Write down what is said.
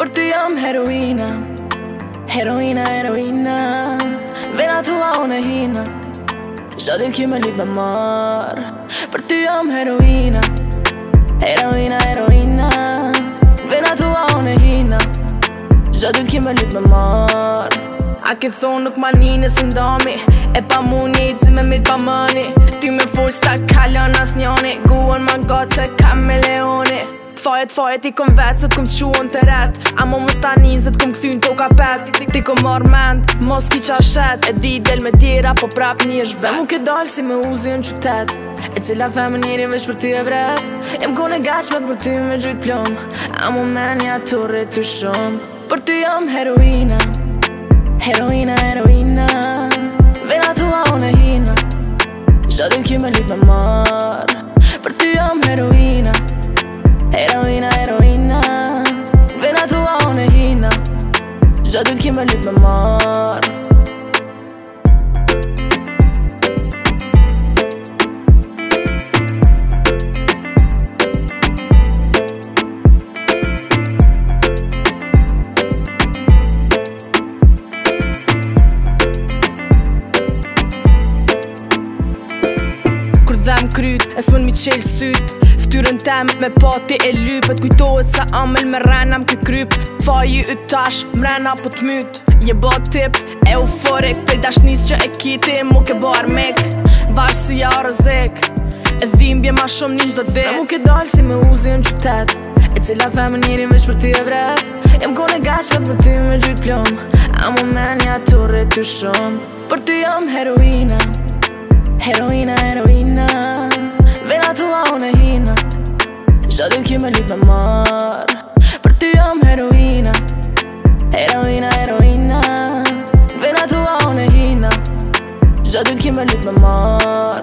Për ty jam heroina Heroina, heroina Vena tua unë e hina Zodin ki me lip me mar Për ty jam heroina Heroina, heroina Vena tua unë e hina Zodin ki me lip me mar A ke thonë nuk ma një nësë ndami E pa mu një zi me mit pa mëni Ty me full s'ta kalon as njoni Guon ma gotë se kam me leoni Fajet fajet i kom vetë se t'kom quon të ret A mo mos ta njëzët kom këthyn t'o ka pet Ti kom marrë mend, mos ki qa shet E di del me tjera po prap një është vet mu ke dalë si me uzi në qytet E cila femenirin më njëri vesh për ty e vret E më kone gachme për ty me gjujt plom A mu menja të rritu shumë Për ty jam heroina Heroina, heroina Vena tu a one hina Shodim kime lip me mar Për ty jam heroina I don't d'autres qui m'allument ma mort dhem kryt E smën mi qelë syt Ftyrën tem me pati e lypet Kujtohet sa amel me renam m'ke kryp Faji u tash mrena po t'myt Je bo tip euforik Për dashnis që e kiti mu ke bo armik Vash si ja rëzik E dhim bje ma shumë një gjdo dhe Na mu ke dal si me uzi në qytet E cila fe vesh njërin për ty e vret Jem kone gash për ty me gjyt plom A mu menja të rritu shumë Për ty jam heroina Qa dim ki me lyp me mar Për ty jam heroina Heroina, heroina Vena tua unë e hina Qa dim ki me lyp me mar